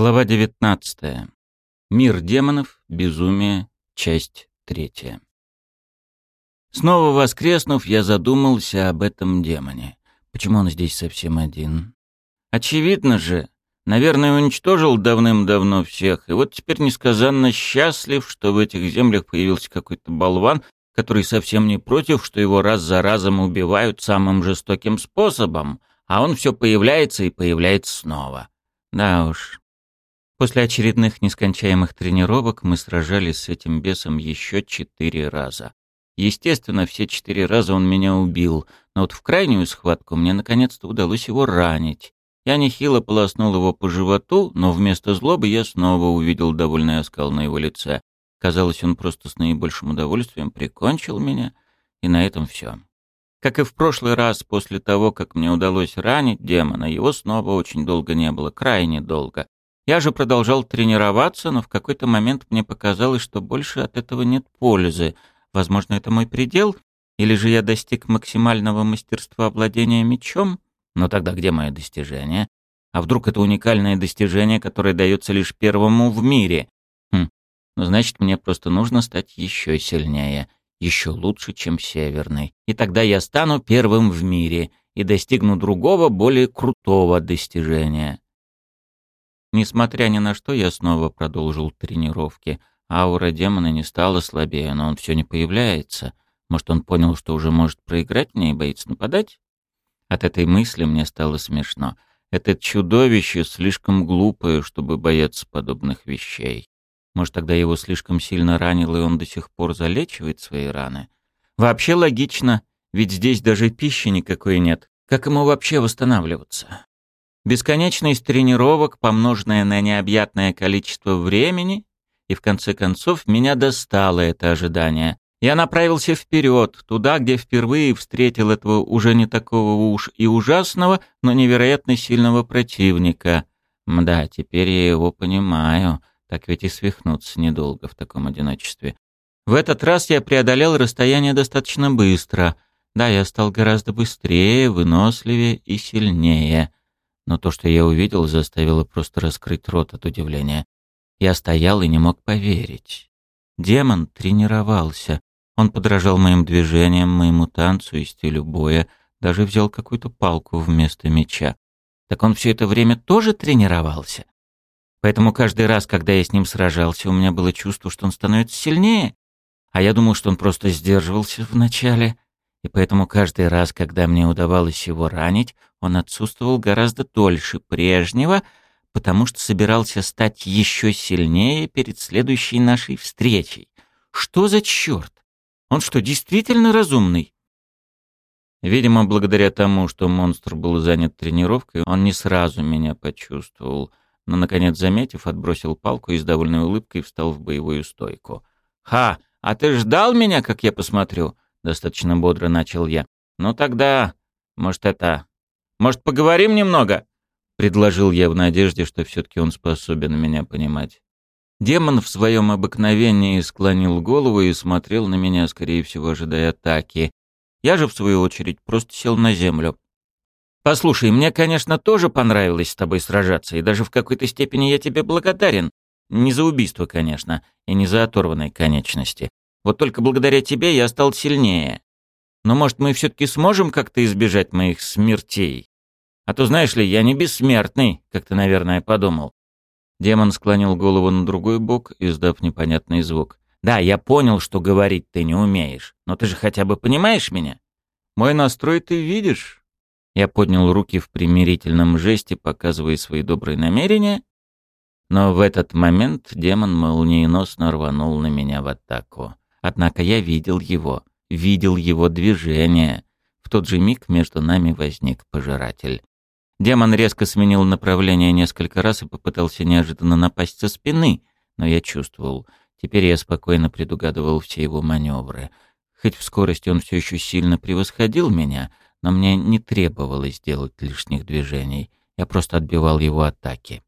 Глава 19. Мир демонов. Безумие. Часть третья. Снова воскреснув, я задумался об этом демоне. Почему он здесь совсем один? Очевидно же, наверное, уничтожил давным-давно всех, и вот теперь несказанно счастлив, что в этих землях появился какой-то болван, который совсем не против, что его раз за разом убивают самым жестоким способом, а он все появляется и появляется снова. Да уж, После очередных нескончаемых тренировок мы сражались с этим бесом еще четыре раза. Естественно, все четыре раза он меня убил, но вот в крайнюю схватку мне наконец-то удалось его ранить. Я нехило полоснул его по животу, но вместо злобы я снова увидел довольный оскал на его лице. Казалось, он просто с наибольшим удовольствием прикончил меня, и на этом все. Как и в прошлый раз, после того, как мне удалось ранить демона, его снова очень долго не было, крайне долго. Я же продолжал тренироваться, но в какой-то момент мне показалось, что больше от этого нет пользы. Возможно, это мой предел? Или же я достиг максимального мастерства владения мечом? Но тогда где мое достижение? А вдруг это уникальное достижение, которое дается лишь первому в мире? Хм, ну значит, мне просто нужно стать еще сильнее, еще лучше, чем северный. И тогда я стану первым в мире и достигну другого, более крутого достижения. Несмотря ни на что, я снова продолжил тренировки. Аура демона не стала слабее, но он все не появляется. Может, он понял, что уже может проиграть мне и боится нападать? От этой мысли мне стало смешно. Это чудовище слишком глупое, чтобы бояться подобных вещей. Может, тогда его слишком сильно ранило, и он до сих пор залечивает свои раны? Вообще логично, ведь здесь даже пищи никакой нет. Как ему вообще восстанавливаться? Бесконечность тренировок, помноженная на необъятное количество времени, и в конце концов меня достало это ожидание. Я направился вперед, туда, где впервые встретил этого уже не такого уж и ужасного, но невероятно сильного противника. Мда, теперь я его понимаю, так ведь и свихнуться недолго в таком одиночестве. В этот раз я преодолел расстояние достаточно быстро. Да, я стал гораздо быстрее, выносливее и сильнее но то, что я увидел, заставило просто раскрыть рот от удивления. Я стоял и не мог поверить. Демон тренировался. Он подражал моим движениям, моему танцу и стилю боя, даже взял какую-то палку вместо меча. Так он все это время тоже тренировался? Поэтому каждый раз, когда я с ним сражался, у меня было чувство, что он становится сильнее. А я думал, что он просто сдерживался вначале и поэтому каждый раз, когда мне удавалось его ранить, он отсутствовал гораздо дольше прежнего, потому что собирался стать еще сильнее перед следующей нашей встречей. Что за черт? Он что, действительно разумный? Видимо, благодаря тому, что монстр был занят тренировкой, он не сразу меня почувствовал, но, наконец, заметив, отбросил палку и с довольной улыбкой встал в боевую стойку. «Ха! А ты ждал меня, как я посмотрю?» — достаточно бодро начал я. «Ну тогда, может, это... Может, поговорим немного?» — предложил я в надежде, что все-таки он способен меня понимать. Демон в своем обыкновении склонил голову и смотрел на меня, скорее всего, ожидая атаки. Я же, в свою очередь, просто сел на землю. «Послушай, мне, конечно, тоже понравилось с тобой сражаться, и даже в какой-то степени я тебе благодарен. Не за убийство, конечно, и не за оторванные конечности. Вот только благодаря тебе я стал сильнее. Но, может, мы все-таки сможем как-то избежать моих смертей? А то, знаешь ли, я не бессмертный, как ты, наверное, подумал». Демон склонил голову на другой бок, издав непонятный звук. «Да, я понял, что говорить ты не умеешь, но ты же хотя бы понимаешь меня? Мой настрой ты видишь?» Я поднял руки в примирительном жесте, показывая свои добрые намерения, но в этот момент демон молниеносно рванул на меня в атаку. Однако я видел его, видел его движение. В тот же миг между нами возник пожиратель. Демон резко сменил направление несколько раз и попытался неожиданно напасть со спины, но я чувствовал. Теперь я спокойно предугадывал все его маневры. Хоть в скорости он все еще сильно превосходил меня, но мне не требовалось делать лишних движений. Я просто отбивал его атаки.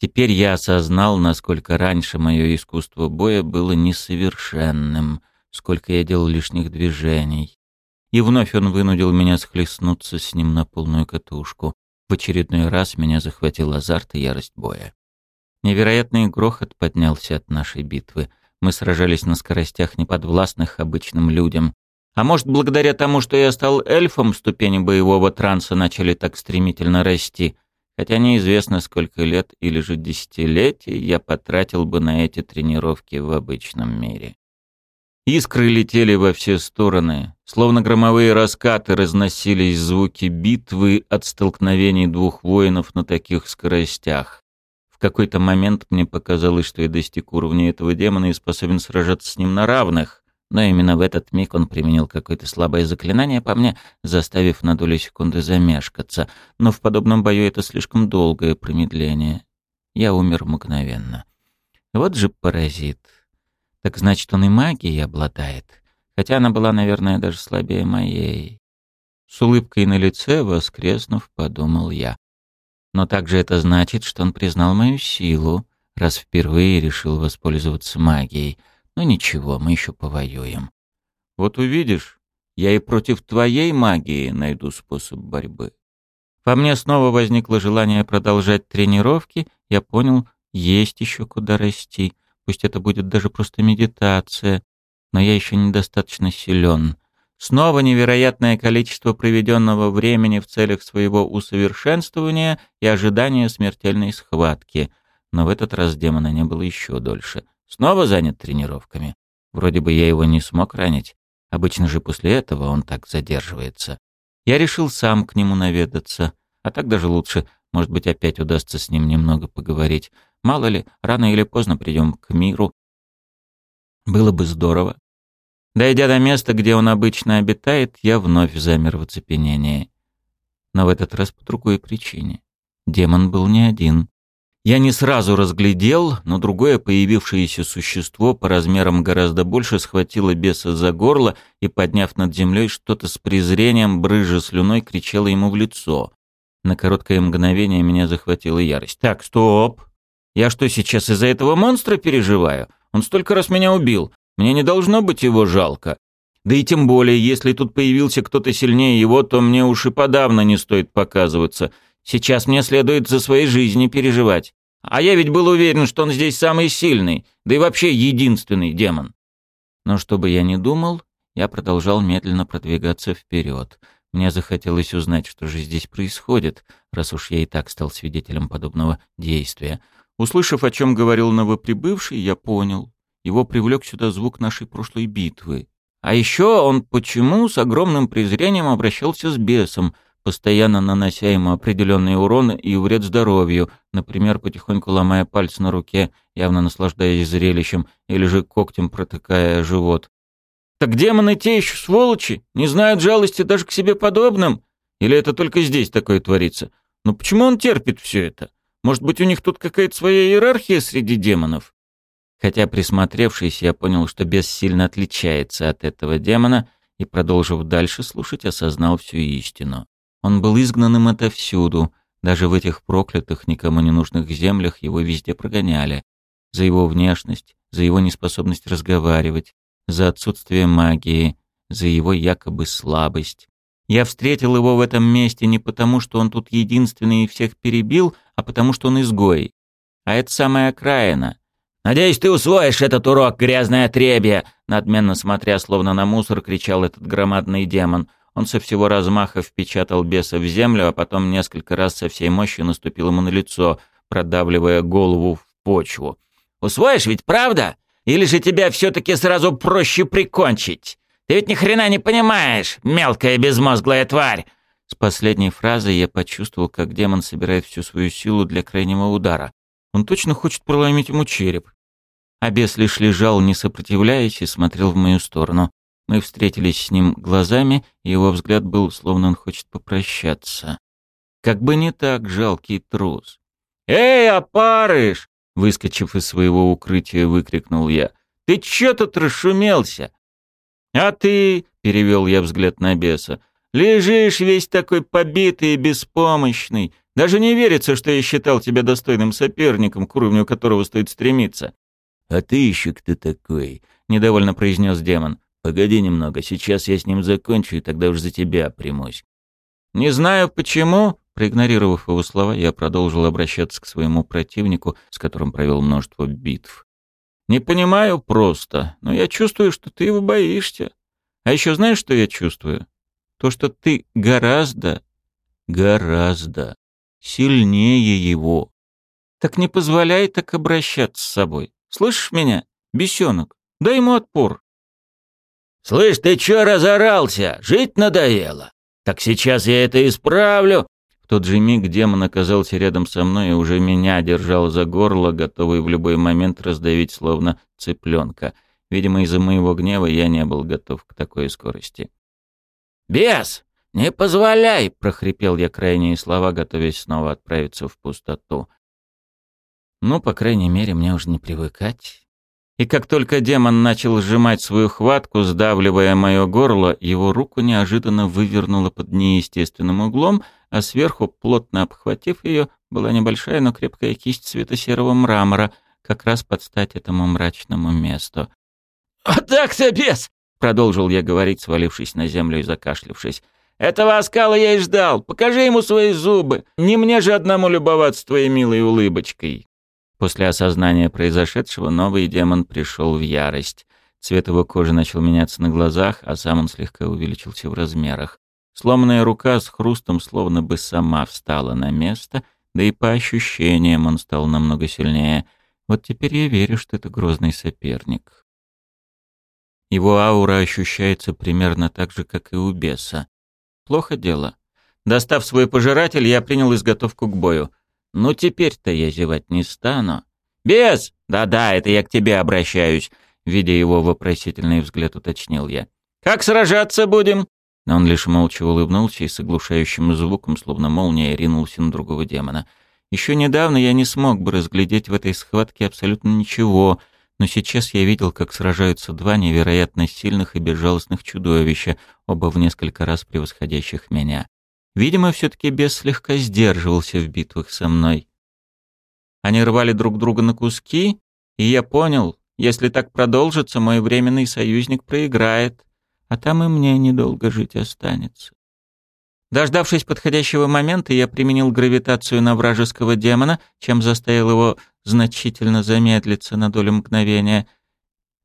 Теперь я осознал, насколько раньше мое искусство боя было несовершенным, сколько я делал лишних движений. И вновь он вынудил меня схлестнуться с ним на полную катушку. В очередной раз меня захватил азарт и ярость боя. Невероятный грохот поднялся от нашей битвы. Мы сражались на скоростях, неподвластных обычным людям. А может, благодаря тому, что я стал эльфом, ступени боевого транса начали так стремительно расти. Хотя неизвестно, сколько лет или же десятилетий я потратил бы на эти тренировки в обычном мире. Искры летели во все стороны, словно громовые раскаты разносились звуки битвы от столкновений двух воинов на таких скоростях. В какой-то момент мне показалось, что я достиг уровня этого демона и способен сражаться с ним на равных, но именно в этот миг он применил какое-то слабое заклинание по мне, заставив на долю секунды замешкаться. Но в подобном бою это слишком долгое промедление. Я умер мгновенно. Вот же паразит. Так значит, он и магией обладает. Хотя она была, наверное, даже слабее моей. С улыбкой на лице, воскреснув, подумал я. Но также это значит, что он признал мою силу, раз впервые решил воспользоваться магией. Но ничего, мы еще повоюем. Вот увидишь, я и против твоей магии найду способ борьбы. Во мне снова возникло желание продолжать тренировки. Я понял, есть еще куда расти. Пусть это будет даже просто медитация, но я еще недостаточно силен. Снова невероятное количество проведенного времени в целях своего усовершенствования и ожидания смертельной схватки. Но в этот раз демона не было еще дольше. Снова занят тренировками. Вроде бы я его не смог ранить. Обычно же после этого он так задерживается. Я решил сам к нему наведаться. А так даже лучше. Может быть, опять удастся с ним немного поговорить. Мало ли, рано или поздно придем к миру. Было бы здорово. Дойдя до места, где он обычно обитает, я вновь замер в оцепенении. Но в этот раз по другой причине. Демон был не один. Я не сразу разглядел, но другое появившееся существо по размерам гораздо больше схватило беса за горло и, подняв над землей что-то с презрением, брыжа слюной, кричало ему в лицо. На короткое мгновение меня захватила ярость. «Так, стоп! Я что, сейчас из-за этого монстра переживаю? Он столько раз меня убил. Мне не должно быть его жалко. Да и тем более, если тут появился кто-то сильнее его, то мне уж и подавно не стоит показываться. Сейчас мне следует за своей жизни переживать. А я ведь был уверен, что он здесь самый сильный, да и вообще единственный демон. Но чтобы я не думал, я продолжал медленно продвигаться вперед. Мне захотелось узнать, что же здесь происходит, раз уж я и так стал свидетелем подобного действия. Услышав, о чем говорил новоприбывший, я понял. Его привлек сюда звук нашей прошлой битвы. А еще он почему с огромным презрением обращался с бесом, постоянно нанося ему определенный урон и вред здоровью, например, потихоньку ломая пальцы на руке, явно наслаждаясь зрелищем, или же когтем протыкая живот. Так демоны те еще сволочи, не знают жалости даже к себе подобным? Или это только здесь такое творится? Но почему он терпит все это? Может быть, у них тут какая-то своя иерархия среди демонов? Хотя, присмотревшись, я понял, что бес сильно отличается от этого демона, и, продолжив дальше слушать, осознал всю истину. Он был изгнанным отовсюду, даже в этих проклятых, никому не нужных землях его везде прогоняли. За его внешность, за его неспособность разговаривать, за отсутствие магии, за его якобы слабость. Я встретил его в этом месте не потому, что он тут единственный и всех перебил, а потому что он изгой. А это самая окраина. «Надеюсь, ты усвоишь этот урок, грязное отребье!» Надменно смотря, словно на мусор, кричал этот громадный демон. Он со всего размаха впечатал беса в землю, а потом несколько раз со всей мощью наступил ему на лицо, продавливая голову в почву. «Усвоишь ведь, правда? Или же тебя все-таки сразу проще прикончить? Ты ведь ни хрена не понимаешь, мелкая безмозглая тварь!» С последней фразой я почувствовал, как демон собирает всю свою силу для крайнего удара. Он точно хочет проломить ему череп. А бес лишь лежал, не сопротивляясь, и смотрел в мою сторону. Мы встретились с ним глазами, и его взгляд был, словно он хочет попрощаться. Как бы не так, жалкий трус. «Эй, опарыш!» — выскочив из своего укрытия, выкрикнул я. «Ты чё тут расшумелся?» «А ты?» — перевел я взгляд на беса. Лежишь весь такой побитый и беспомощный. Даже не верится, что я считал тебя достойным соперником, к уровню которого стоит стремиться. «А ты еще кто такой?» — недовольно произнес демон. «Погоди немного, сейчас я с ним закончу, и тогда уж за тебя примусь». «Не знаю почему», — Проигнорировав его слова, я продолжил обращаться к своему противнику, с которым провел множество битв. «Не понимаю просто, но я чувствую, что ты его боишься. А еще знаешь, что я чувствую? То, что ты гораздо, гораздо сильнее его. Так не позволяй так обращаться с собой. Слышишь меня, бесенок? Дай ему отпор. «Слышь, ты чё разорался? Жить надоело? Так сейчас я это исправлю!» В тот же миг демон оказался рядом со мной и уже меня держал за горло, готовый в любой момент раздавить словно цыпленка. Видимо, из-за моего гнева я не был готов к такой скорости. «Бес, не позволяй!» — прохрипел я крайние слова, готовясь снова отправиться в пустоту. Ну, по крайней мере, мне уже не привыкать. И как только демон начал сжимать свою хватку, сдавливая мое горло, его руку неожиданно вывернуло под неестественным углом, а сверху, плотно обхватив ее, была небольшая, но крепкая кисть цвета серого мрамора, как раз под стать этому мрачному месту. «Вот так-то, бес!» — продолжил я говорить, свалившись на землю и закашлявшись. «Этого оскала я и ждал. Покажи ему свои зубы. Не мне же одному любоваться твоей милой улыбочкой». После осознания произошедшего новый демон пришел в ярость. Цвет его кожи начал меняться на глазах, а сам он слегка увеличился в размерах. Сломанная рука с хрустом словно бы сама встала на место, да и по ощущениям он стал намного сильнее. Вот теперь я верю, что это грозный соперник. Его аура ощущается примерно так же, как и у беса. Плохо дело. Достав свой пожиратель, я принял изготовку к бою. Ну теперь-то я зевать не стану. «Без!» «Да-да, это я к тебе обращаюсь», — видя его вопросительный взгляд, уточнил я. «Как сражаться будем?» Он лишь молча улыбнулся и с оглушающим звуком, словно молния, ринулся на другого демона. Еще недавно я не смог бы разглядеть в этой схватке абсолютно ничего, но сейчас я видел, как сражаются два невероятно сильных и безжалостных чудовища, оба в несколько раз превосходящих меня. Видимо, все-таки бес слегка сдерживался в битвах со мной. Они рвали друг друга на куски, и я понял, если так продолжится, мой временный союзник проиграет, а там и мне недолго жить останется. Дождавшись подходящего момента, я применил гравитацию на вражеского демона, чем заставил его значительно замедлиться на долю мгновения.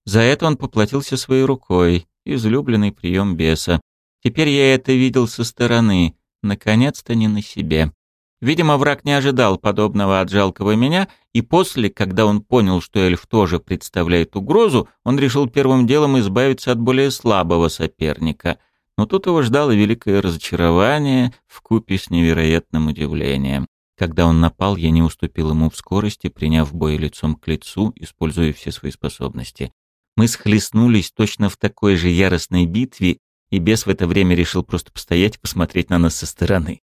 За это он поплатился своей рукой, излюбленный прием беса. Теперь я это видел со стороны. Наконец-то не на себе. Видимо, враг не ожидал подобного от жалкого меня, и после, когда он понял, что эльф тоже представляет угрозу, он решил первым делом избавиться от более слабого соперника. Но тут его ждало великое разочарование в купе с невероятным удивлением. Когда он напал, я не уступил ему в скорости, приняв бой лицом к лицу, используя все свои способности. Мы схлестнулись точно в такой же яростной битве, и бес в это время решил просто постоять и посмотреть на нас со стороны.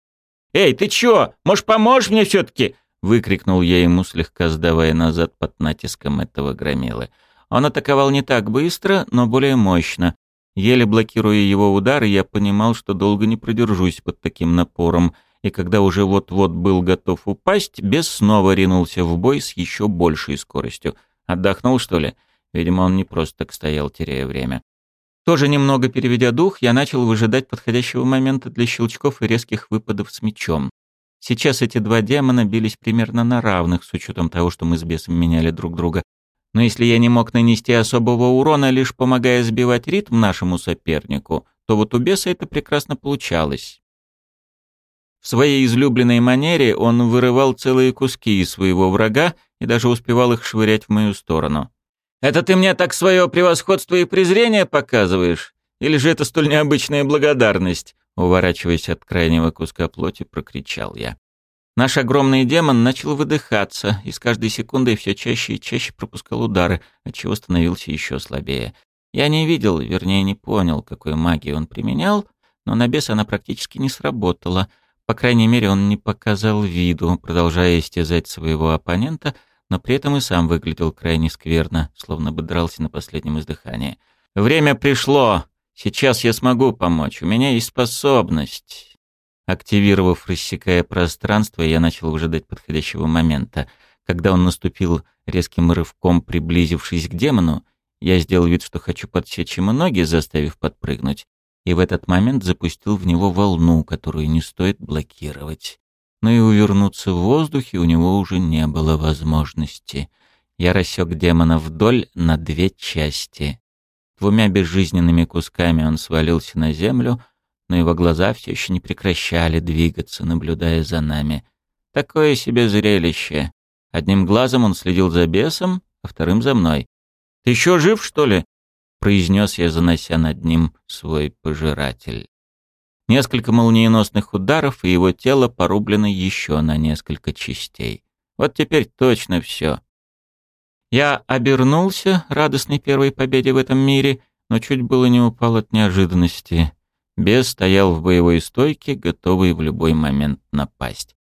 «Эй, ты чё? Может, поможешь мне все-таки?» — выкрикнул я ему, слегка сдавая назад под натиском этого громилы. Он атаковал не так быстро, но более мощно. Еле блокируя его удары, я понимал, что долго не продержусь под таким напором, и когда уже вот-вот был готов упасть, бес снова ринулся в бой с еще большей скоростью. Отдохнул, что ли? Видимо, он не просто так стоял, теряя время. Тоже немного переведя дух, я начал выжидать подходящего момента для щелчков и резких выпадов с мечом. Сейчас эти два демона бились примерно на равных, с учетом того, что мы с бесом меняли друг друга. Но если я не мог нанести особого урона, лишь помогая сбивать ритм нашему сопернику, то вот у беса это прекрасно получалось. В своей излюбленной манере он вырывал целые куски из своего врага и даже успевал их швырять в мою сторону. Это ты мне так свое превосходство и презрение показываешь? Или же это столь необычная благодарность?» Уворачиваясь от крайнего куска плоти, прокричал я. Наш огромный демон начал выдыхаться и с каждой секундой все чаще и чаще пропускал удары, отчего становился еще слабее. Я не видел, вернее не понял, какой магии он применял, но на бес она практически не сработала. По крайней мере, он не показал виду, продолжая истязать своего оппонента — но при этом и сам выглядел крайне скверно, словно бы дрался на последнем издыхании. «Время пришло! Сейчас я смогу помочь, у меня есть способность!» Активировав, рассекая пространство, я начал выжидать подходящего момента. Когда он наступил резким рывком, приблизившись к демону, я сделал вид, что хочу подсечь ему ноги, заставив подпрыгнуть, и в этот момент запустил в него волну, которую не стоит блокировать. Но и увернуться в воздухе у него уже не было возможности. Я рассек демона вдоль на две части. Двумя безжизненными кусками он свалился на землю, но его глаза все еще не прекращали двигаться, наблюдая за нами. Такое себе зрелище. Одним глазом он следил за бесом, а вторым за мной. «Ты еще жив, что ли?» — произнес я, занося над ним свой пожиратель. Несколько молниеносных ударов, и его тело порублено еще на несколько частей. Вот теперь точно все. Я обернулся, радостной первой победе в этом мире, но чуть было не упал от неожиданности. Бес стоял в боевой стойке, готовый в любой момент напасть.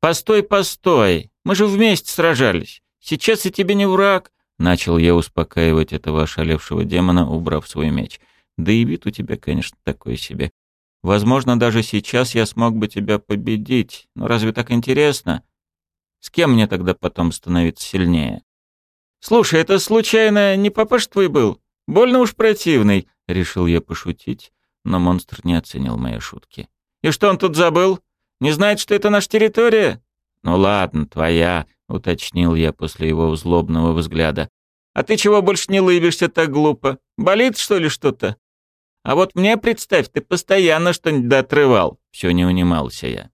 «Постой, постой! Мы же вместе сражались! Сейчас я тебе не враг!» Начал я успокаивать этого ошалевшего демона, убрав свой меч. «Да и вид у тебя, конечно, такой себе. Возможно, даже сейчас я смог бы тебя победить. Но разве так интересно? С кем мне тогда потом становиться сильнее? Слушай, это случайно не папаш твой был? Больно уж противный, решил я пошутить, но монстр не оценил мои шутки. И что он тут забыл? Не знает, что это наша территория? Ну ладно, твоя, уточнил я после его злобного взгляда. А ты чего больше не лыбишься так глупо? Болит, что ли, что-то? А вот мне, представь, ты постоянно что-нибудь доотрывал. Все не унимался я.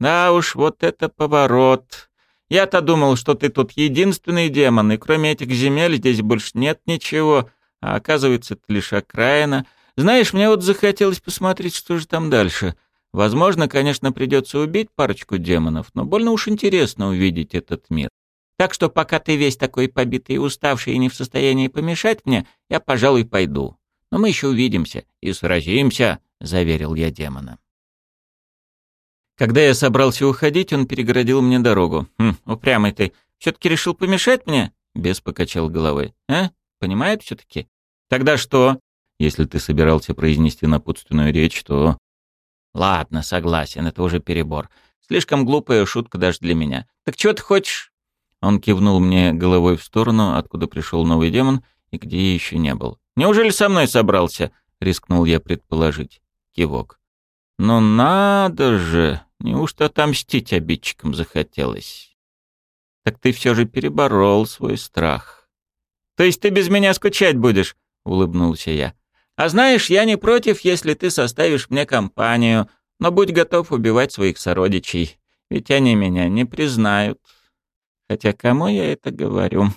Да уж, вот это поворот. Я-то думал, что ты тут единственный демон, и кроме этих земель здесь больше нет ничего, а оказывается, это лишь окраина. Знаешь, мне вот захотелось посмотреть, что же там дальше. Возможно, конечно, придется убить парочку демонов, но больно уж интересно увидеть этот мир. Так что пока ты весь такой побитый и уставший и не в состоянии помешать мне, я, пожалуй, пойду. Но мы еще увидимся и сразимся, заверил я демона. Когда я собрался уходить, он перегородил мне дорогу. Хм, упрямый ты. Все-таки решил помешать мне? Бес покачал головой. А? Понимает все-таки? Тогда что? Если ты собирался произнести напутственную речь, то... Ладно, согласен, это уже перебор. Слишком глупая шутка даже для меня. Так что ты хочешь? Он кивнул мне головой в сторону, откуда пришел новый демон и где еще не был. Неужели со мной собрался?» — рискнул я предположить. Кивок. «Ну надо же! Неужто отомстить обидчикам захотелось?» «Так ты все же переборол свой страх». «То есть ты без меня скучать будешь?» — улыбнулся я. «А знаешь, я не против, если ты составишь мне компанию, но будь готов убивать своих сородичей, ведь они меня не признают. Хотя кому я это говорю?»